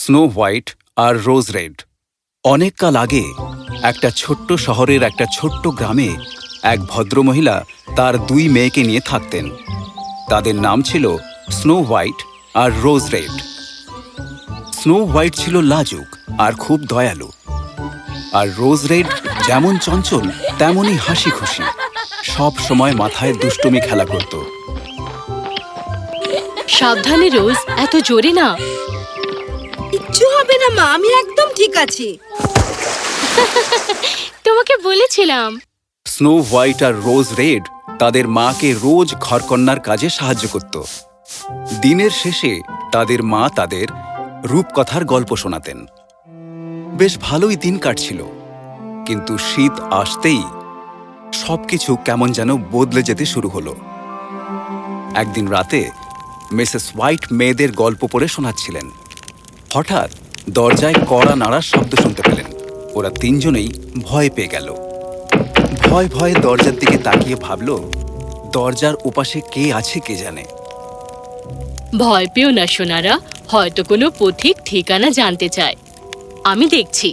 Snow White আর Rose Red. অনেককাল আগে একটা ছোট্ট শহরের একটা ছোট্ট গ্রামে এক ভদ্রমহিলা তার দুই মেয়েকে নিয়ে থাকতেন। তাদের নাম ছিল স্নো হোয়াইট আর রোজ রেড। স্নো হোয়াইট ছিল লাজুক আর খুব দয়ালু। আর রোজ রেড যেমন চঞ্চল, তেমনই হাসি খুশি সব সময় মাথায় দুষ্টুমি খেলা করত। সাবধানে রোজ, এত জোরে না। কিচ্ছু হবে না মা। আমি একদম ঠিক আছি। তোমাকে বলেছিলাম। স্নো হোয়াইট আর রোজ রেড তাদের মাকে রোজ ঘরকন্যার কাজে সাহায্য করত। দিনের শেষে তাদের মা তাদের রূপকথার গল্প শোনাতেন। বেশ ভালোই দিন কাটছিল কিন্তু শীত আসতেই সবকিছু কেমন যেন বদলে যেতে শুরু হলো। একদিন রাতে মিসেস হোয়াইট মেয়েদের গল্প পড়ে শোনাচ্ছিলেন। হঠাৎ দরজায় কড়া নাড়ার শব্দ শুনতে পেলেন ওরা তিনজনেই ভয় পেয়ে গেল ভয় ভয়ে দরজার দিকে তাকিয়ে ভাবল দরজার ওপাশে কে আছে কে জানে ভয় পেও না সোনারা হয়তো কোনো পথিক ঠিকানা জানতে চায় আমি দেখছি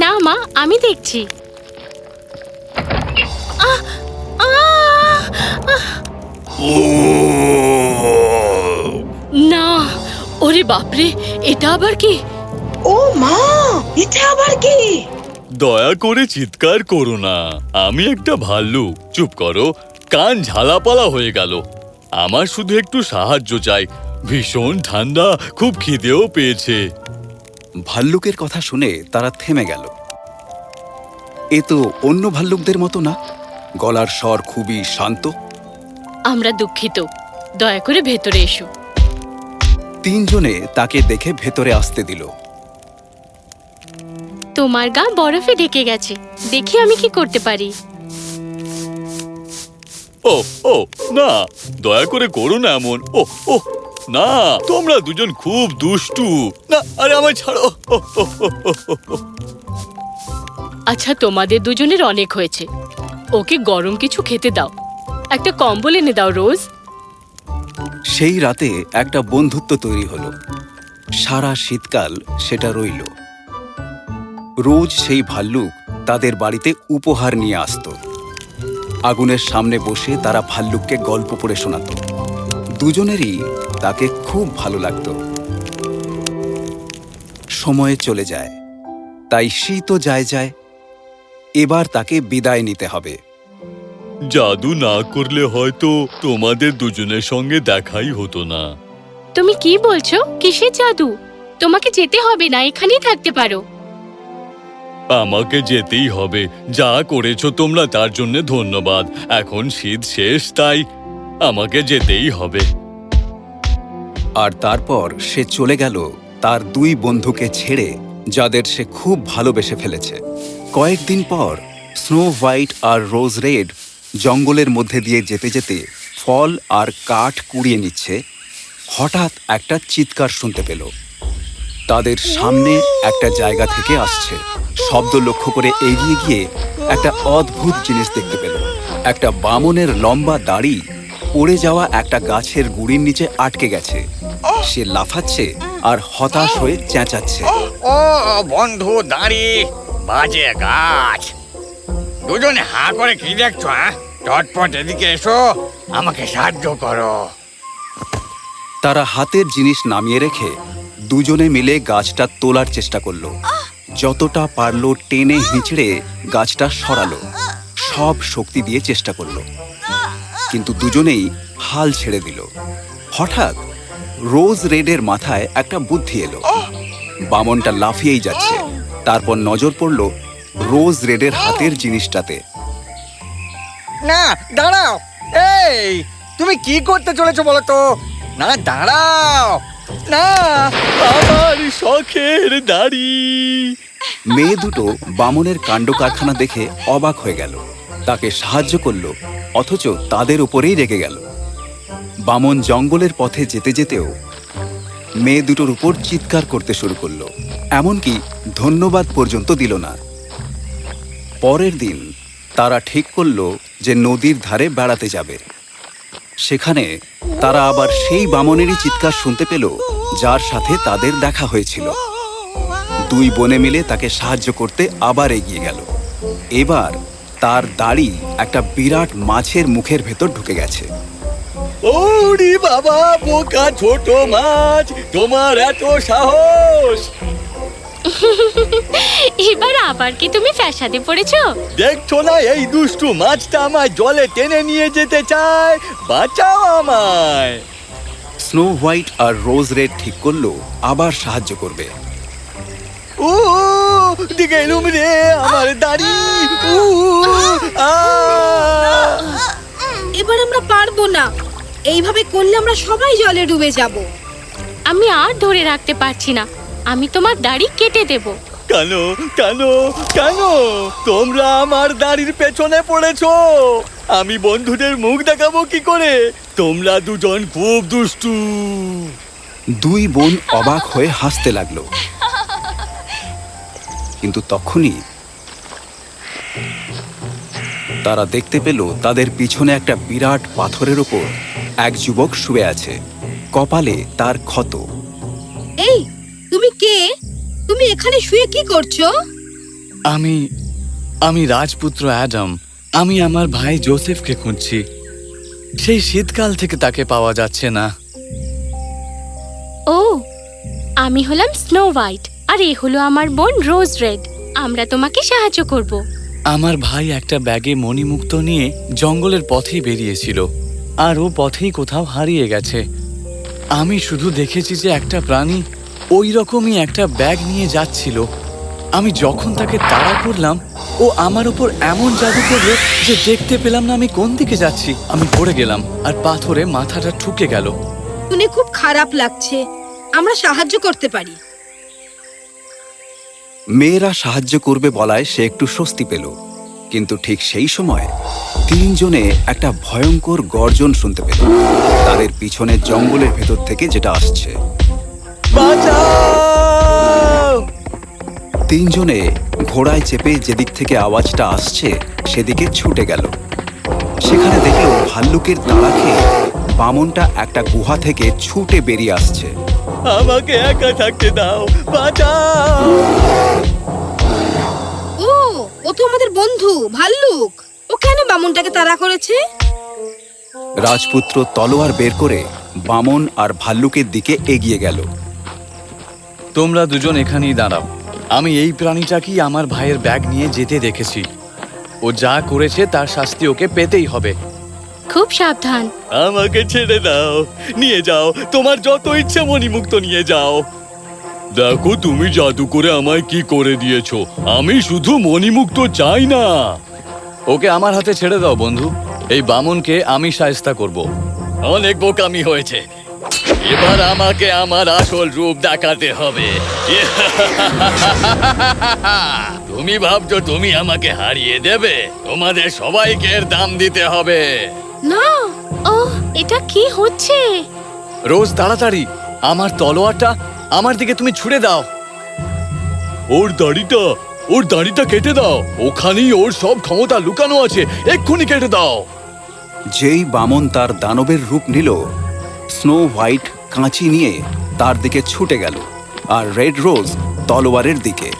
না মা আমি দেখছি আহ! আহ! আহ! বাপরে এটা আবার কি? ও মা এটা আবার কি? দয়া করে চিৎকার করো না। আমি একটা ভাল্লুক। চুপ করো কান ঝালাপালা হয়ে গেল। আমার শুধু একটু সাহায্য চাই। ভীষণ ঠান্ডা খুব খিদেও পেয়েছে। ভাল্লুকের কথা শুনে তারা থেমে গেল। এ তো অন্য ভাল্লুকদের মতো না? গলার স্বর খুবই শান্ত। আমরা দুঃখিত। দয়া করে ভেতরে এসো। তিনজনে তাকে দেখে ভেতরে আসতে দিল। তোমার গা বরফে ঢেকে গেছে। দেখি আমি কি করতে পারি। ও ও না দয়া করে করো না এমন। ও ও না তোমরা দুজন খুব দুষ্টু। না আরে আমায় ছাড়ো। আচ্ছা তোমাদের দুজনের অনেক হয়েছে। ওকে গরম কিছু খেতে দাও। একটা কম্বল এনে দাও রোজ। সেই রাতে একটা বন্ধুত্ব তৈরি হলো। সারা শীতকাল সেটা রইল। রোজ সেই ভাল্লুক তাদের বাড়িতে উপহার নিয়ে আসতো। আগুনের সামনে বসে তারা ভাল্লুককে গল্প পড়ে শোনাতো। দুজনেরই তাকে খুব ভালো লাগতো। সময়ে চলে যায়। তাই শীতও যায় যায়। এবার তাকে বিদায় নিতে হবে। জাদু না করলে হয়তো তোমাদের দুজনের সঙ্গে দেখাই হতো না। তুমি কি বলছো? কিসের জাদু? তোমাকে যেতে হবে না এখানেই থাকতে পারো। আমাকে যেতেই হবে। যা করেছ তোমরা তার জন্য ধন্যবাদ। এখন শীত শেষ তাই আমাকে যেতেই হবে। আর তারপর সে চলে গেল তার দুই বন্ধুকে ছেড়ে যাদের সে খুব ভালোবেসে ফেলেছে। কয়েকদিন পর স্নো হোয়াইট আর রোজ রেড জঙ্গলের মধ্যে দিয়ে যেতে যেতে ফল আর কাঠ কুড়িয়ে নিচ্ছে, হঠাৎ একটা চিৎকার শুনতে পেল। তাদের সামনে একটা জায়গা থেকে আসছে। শব্দ লক্ষ্য করে এগিয়ে গিয়ে একটা অদ্ভুত জিনিস দেখতে পেল। একটা বামনের লম্বা দাড়ি পড়ে যাওয়া একটা গাছের গুড়ির নিচে আটকে গেছে। সে লাফাচ্ছে আর হতাশ হয়ে চেঁচাচ্ছে। বন্ধু, দাঁড়ি, বাজে গাছ। দুজনে হা করে কি দেখছ হ্যাঁ? চটপট এদিকে এসো, আমাকে সাহায্য করো। তারা হাতের জিনিস নামিয়ে রেখে দুজনে মিলে গাছটা তোলার চেষ্টা করল। যতটা পারল টেনে হিঁচড়ে গাছটা সরালো। সব শক্তি দিয়ে চেষ্টা করল। কিন্তু দুজনেই হাল ছেড়ে দিল। হঠাৎ রোজ রেডের মাথায় একটা বুদ্ধি এলো। বামনটা লাফিয়েই যাচ্ছে। তারপর নজর পড়ল রোজ রেডের হাতের জিনিসটাতে। না দাঁড়াও। এই তুমি কি করতে চলেছো বলো তো? না দাঁড়াও। না আমার শখের দাড়ি। মেয়ে দুটো বামনের কাণ্ড কারখানা দেখে অবাক হয়ে গেল। তাকে সাহায্য করল অথচ তাদের উপরেই রেগে গেল। বামন জঙ্গলের পথে যেতে যেতেও মেয়ে দুটোর উপর চিৎকার করতে শুরু করল। এমনকি ধন্যবাদ পর্যন্ত দিল না। পরের দিন তারা ঠিক করল যে নদীর ধারে বেড়াতে যাবে। সেখানে তারা আবার সেই বামনেরই চিৎকার শুনতে পেল যার সাথে তাদের দেখা হয়েছিল। দুই বনে মিলে তাকে সাহায্য করতে আবার এগিয়ে গেল। এবার তার দাড়ি একটা বিরাট মাছের মুখের ভেতর ঢুকে গেছে। ওরে বাবা বোকা ছোট মাছ তোমার এত সাহস! এবার আবার কি তুমি ফ্যাসাদে পড়েছো? দেখছ না এই দুষ্টু মাছটা আমায় জলে টেনে নিয়ে যেতে চায়। বাঁচাও আমায়। স্নো হোয়াইট আর রোজ রেড ঠিক করল আবার সাহায্য করবে। ও রে আমার দাড়ি! এবার আমরা পারব না। এইভাবে করলে আমরা সবাই জলে ডুবে যাব। আমি আর ধরে রাখতে পারছি না। আমি তোমার দাড়ি কেটে দেব। কেন? কেন? কেন? তোমরা আমার দাড়ির পেছনে পড়েছো। আমি বন্ধুদের মুখ দেখাবো কি করে? তোমরা দুজন খুব দুষ্টু। দুই বোন অবাক হয়ে হাসতে লাগল। কিন্তু তখনই তারা দেখতে পেল তাদের পিছনে একটা বিরাট পাথরের ওপর এক যুবক শুয়ে আছে। কপালে তার ক্ষত। এই তুমি কে? তুমি এখানে শুয়ে কি করছ? আমি আমি রাজপুত্র অ্যাডাম। আমি আমার ভাই জোসেফকে খুঁজছি। সেই শীতকাল থেকে তাকে পাওয়া যাচ্ছে না। ও আমি হলাম স্নো হোয়াইট আর এ হলো আমার বোন রোজ রেড। আমরা তোমাকে সাহায্য করব। আমার ভাই একটা ব্যাগে মণিমুক্ত নিয়ে জঙ্গলের পথেই বেরিয়েছিল আর ও পথেই কোথাও হারিয়ে গেছে। আমি শুধু দেখেছি যে একটা প্রাণী ওই রকমই একটা ব্যাগ নিয়ে যাচ্ছিল। আমি যখন তাকে তাড়া করলাম ও আমার উপর এমন জাদু করল যে দেখতে পেলাম না আমি কোন দিকে যাচ্ছি। আমি পড়ে গেলাম আর পাথরে মাথাটা ঠুকে গেল। শুনে খুব খারাপ লাগছে। আমরা সাহায্য করতে পারি। মেয়েরা সাহায্য করবে বলায় সে একটু স্বস্তি পেল। কিন্তু ঠিক সেই সময় তিনজনে একটা ভয়ঙ্কর গর্জন শুনতে পেল। তাদের পিছনে জঙ্গলের ভেতর থেকে যেটা আসছে। বাঁচাও! তিনজনে ঘোড়ায় চেপে যেদিক থেকে আওয়াজটা আসছে সেদিকে ছুটে গেল। সেখানে দেখল ভাল্লুকের তাড়া খেয়ে বামনটা একটা গুহা থেকে ছুটে বেরিয়ে আসছে। আমাকে একা থাকতে দাও বাঁচাও! ও ও তো আমাদের বন্ধু ভাল্লুক। ও কেন বামনটাকে তাড়া করেছে? রাজপুত্র তলোয়ার বের করে বামন আর ভাল্লুকের দিকে এগিয়ে গেল। তোমরা দুজন এখানেই দাঁড়াও। আমি এই প্রাণীটাকেই আমার ভাইয়ের ব্যাগ নিয়ে যেতে দেখেছি। ও যা করেছে তার শাস্তি ওকে পেতেই হবে। খুব সাবধান। আমাকে ছেড়ে দাও। নিয়ে যাও। তোমার যত ইচ্ছে মণিমুক্ত নিয়ে যাও। দেখো তুমি জাদু করে আমায় কি করে দিয়েছ। আমি শুধু মণিমুক্ত চাই না। ওকে আমার হাতে ছেড়ে দাও বন্ধু। এই বামনকে আমি সায়স্তা করব। অনেক বোকামি হয়েছে। এবার আমাকে আমার আসল রূপ দেখাতে হবে। তুমি ভাবছ তুমি আমাকে হারিয়ে দেবে? তোমাদের সবাইকে এর দাম দিতে হবে। না ও এটা কি হচ্ছে? রোজ তাড়াতাড়ি আমার তলোয়ারটা আমার দিকে তুমি ছুড়ে দাও। ওর দাড়িটা ওর দাড়িটা কেটে দাও। ওখানেই ওর সব ক্ষমতা লুকানো আছে। এক্ষুনি কেটে দাও। যেই বামন তার দানবের রূপ নিল স্নো হোয়াইট কাঁচি নিয়ে তার দিকে ছুটে গেল আর রেড রোজ তলোয়ারের দিকে।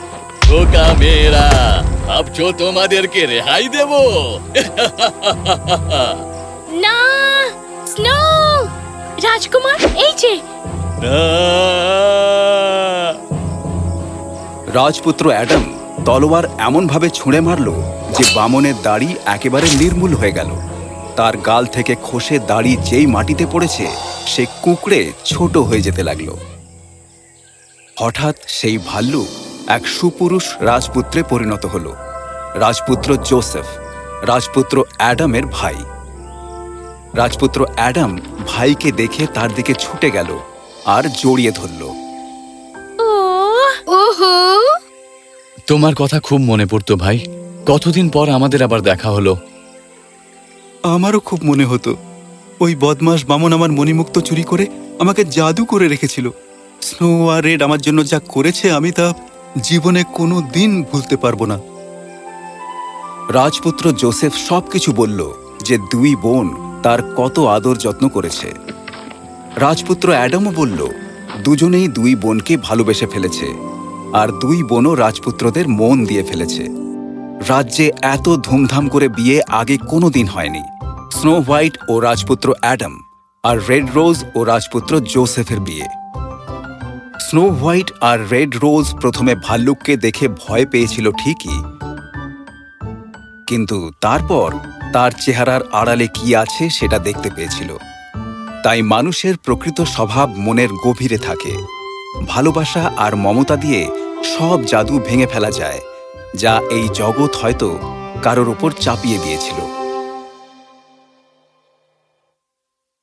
বোকা মেয়েরা ভাবছ তোমাদেরকে রেহাই দেব? না স্নো! রাজকুমার এই যে। রাজপুত্র অ্যাডাম তলোয়ার এমনভাবে ছুঁড়ে মারল যে বামনের দাড়ি একেবারে নির্মূল হয়ে গেল। তার গাল থেকে খসে দাড়ি যেই মাটিতে পড়েছে সে কুঁকড়ে ছোট হয়ে যেতে লাগল। হঠাৎ সেই ভাল্লুক এক সুপুরুষ রাজপুত্রে পরিণত হল। রাজপুত্র জোসেফ রাজপুত্র অ্যাডামের ভাই। রাজপুত্র অ্যাডাম ভাইকে দেখে তার দিকে ছুটে গেল আর জড়িয়ে ধরল। তোমার কথা খুব মনে পড়তো ভাই। কতদিন পর আমাদের আবার দেখা হলো? আমারও খুব মনে হতো। ওই বদমাস বামন আমার মণিমুক্ত চুরি করে আমাকে জাদু করে রেখেছিল। স্নো আর রেড আমার জন্য যা করেছে আমি তা জীবনে কোনো দিন ভুলতে পারব না। রাজপুত্র জোসেফ সবকিছু বলল যে দুই বোন তার কত আদর যত্ন করেছে। রাজপুত্র অ্যাডামও বলল, দুজনেই দুই বোনকে ভালোবেসে ফেলেছে, আর দুই বোনও রাজপুত্রদের মন দিয়ে ফেলেছে। রাজ্যে এত ধুমধাম করে বিয়ে আগে কোনো দিন হয়নি। স্নো হোয়াইট ও রাজপুত্র অ্যাডাম আর রেড রোজ ও রাজপুত্র জোসেফের বিয়ে। স্নো হোয়াইট আর রেড রোজ প্রথমে ভাল্লুককে দেখে ভয় পেয়েছিল ঠিকই। কিন্তু তারপর তার চেহারার আড়ালে কি আছে সেটা দেখতে পেয়েছিল। তাই মানুষের প্রকৃত স্বভাব মনের গভীরে থাকে। ভালোবাসা আর মমতা দিয়ে সব জাদু ভেঙে ফেলা যায়। যা এই জগৎ হয়তো কারোর ওপর চাপিয়ে দিয়েছিল।